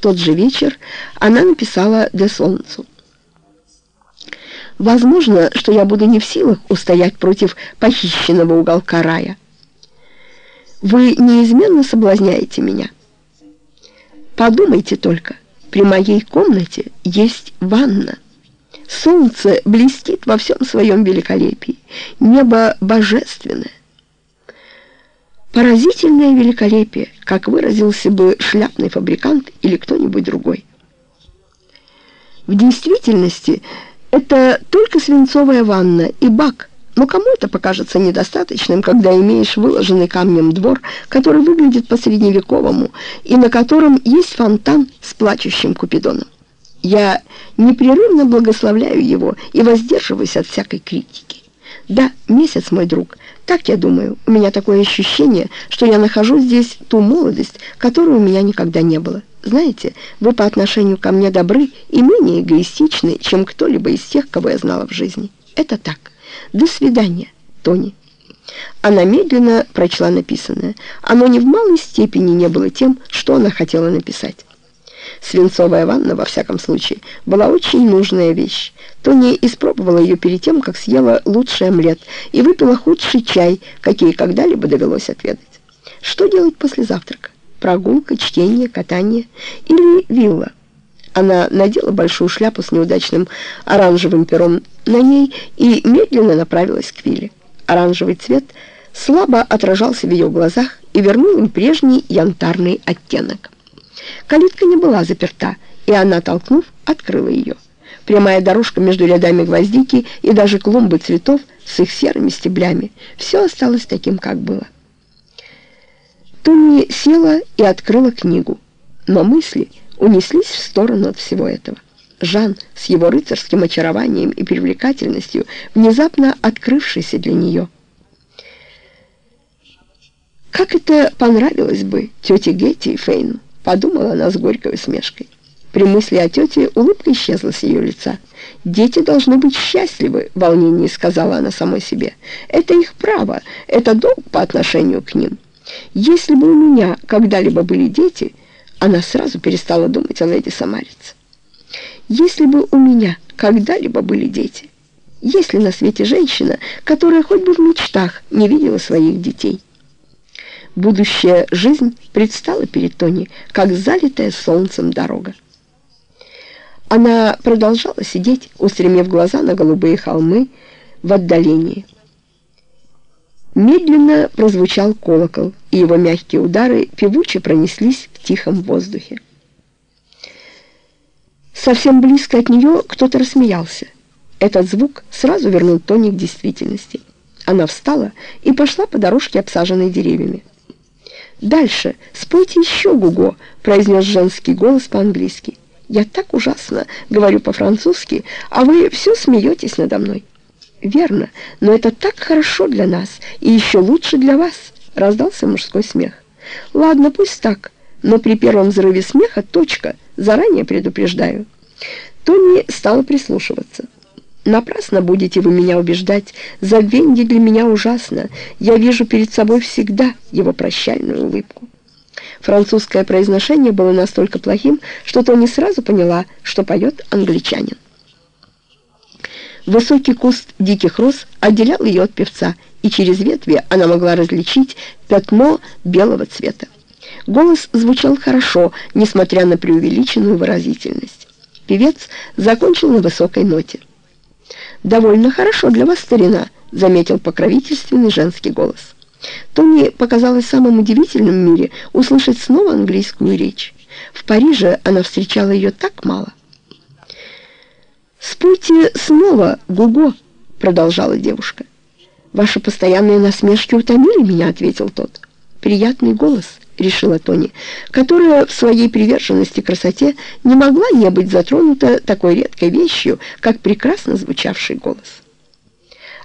тот же вечер она написала «Де солнцу». «Возможно, что я буду не в силах устоять против похищенного уголка рая. Вы неизменно соблазняете меня. Подумайте только, при моей комнате есть ванна». Солнце блестит во всем своем великолепии, небо божественное. Поразительное великолепие, как выразился бы шляпный фабрикант или кто-нибудь другой. В действительности это только свинцовая ванна и бак, но кому это покажется недостаточным, когда имеешь выложенный камнем двор, который выглядит по-средневековому, и на котором есть фонтан с плачущим купидоном. Я непрерывно благословляю его и воздерживаюсь от всякой критики. Да, месяц, мой друг, так я думаю. У меня такое ощущение, что я нахожу здесь ту молодость, которой у меня никогда не было. Знаете, вы по отношению ко мне добры и менее эгоистичны, чем кто-либо из тех, кого я знала в жизни. Это так. До свидания, Тони. Она медленно прочла написанное. Оно ни в малой степени не было тем, что она хотела написать. Свинцовая ванна, во всяком случае, была очень нужная вещь. Тони испробовала ее перед тем, как съела лучший омлет и выпила худший чай, какие когда-либо довелось отведать. Что делать после завтрака? Прогулка, чтение, катание или вилла? Она надела большую шляпу с неудачным оранжевым пером на ней и медленно направилась к вилле. Оранжевый цвет слабо отражался в ее глазах и вернул им прежний янтарный оттенок. Калитка не была заперта, и она, толкнув, открыла ее. Прямая дорожка между рядами гвоздики и даже клумбы цветов с их серыми стеблями. Все осталось таким, как было. Тунни села и открыла книгу, но мысли унеслись в сторону от всего этого. Жан с его рыцарским очарованием и привлекательностью, внезапно открывшийся для нее. Как это понравилось бы тете Гетти и Фейну? Подумала она с горькой усмешкой. При мысли о тете улыбка исчезла с ее лица. «Дети должны быть счастливы», — в волнении сказала она самой себе. «Это их право, это долг по отношению к ним. Если бы у меня когда-либо были дети...» Она сразу перестала думать о леди Самарец. «Если бы у меня когда-либо были дети...» Есть ли на свете женщина, которая хоть бы в мечтах не видела своих детей?» Будущая жизнь предстала перед Тони, как залитая солнцем дорога. Она продолжала сидеть, устремив глаза на голубые холмы в отдалении. Медленно прозвучал колокол, и его мягкие удары певуче пронеслись в тихом воздухе. Совсем близко от нее кто-то рассмеялся. Этот звук сразу вернул Тони к действительности. Она встала и пошла по дорожке, обсаженной деревьями. «Дальше, спойте еще, Гуго», — произнес женский голос по-английски. «Я так ужасно говорю по-французски, а вы все смеетесь надо мной». «Верно, но это так хорошо для нас, и еще лучше для вас», — раздался мужской смех. «Ладно, пусть так, но при первом взрыве смеха точка, заранее предупреждаю». Тони стала прислушиваться. Напрасно будете вы меня убеждать. Забвенье для меня ужасно. Я вижу перед собой всегда его прощальную улыбку. Французское произношение было настолько плохим, что Тони сразу поняла, что поет англичанин. Высокий куст диких роз отделял ее от певца, и через ветви она могла различить пятно белого цвета. Голос звучал хорошо, несмотря на преувеличенную выразительность. Певец закончил на высокой ноте. «Довольно хорошо для вас, старина», — заметил покровительственный женский голос. Тони показалось самым удивительным в мире услышать снова английскую речь. В Париже она встречала ее так мало. «Спойте снова, Гуго», — продолжала девушка. «Ваши постоянные насмешки утомили меня», — ответил тот. «Приятный голос» решила Тони, которая в своей приверженности красоте не могла не быть затронута такой редкой вещью, как прекрасно звучавший голос.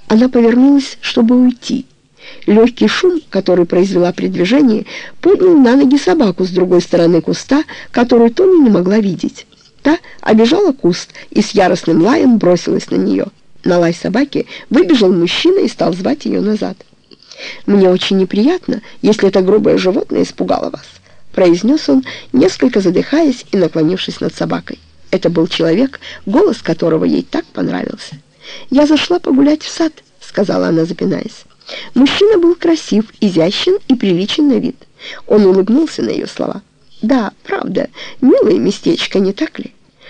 Она повернулась, чтобы уйти. Легкий шум, который произвела при движении, поднял на ноги собаку с другой стороны куста, которую Тони не могла видеть. Та обежала куст и с яростным лаем бросилась на нее. На лай собаки выбежал мужчина и стал звать ее назад. Мне очень неприятно, если это грубое животное испугало вас. произнес он, несколько задыхаясь и наклонившись над собакой. Это был человек, голос которого ей так понравился. «Я зашла погулять в сад», — сказала она, запинаясь. Мужчина был красив, изящен и приличен на вид. Он улыбнулся на ее слова. «Да, правда, милое местечко, не так ли?»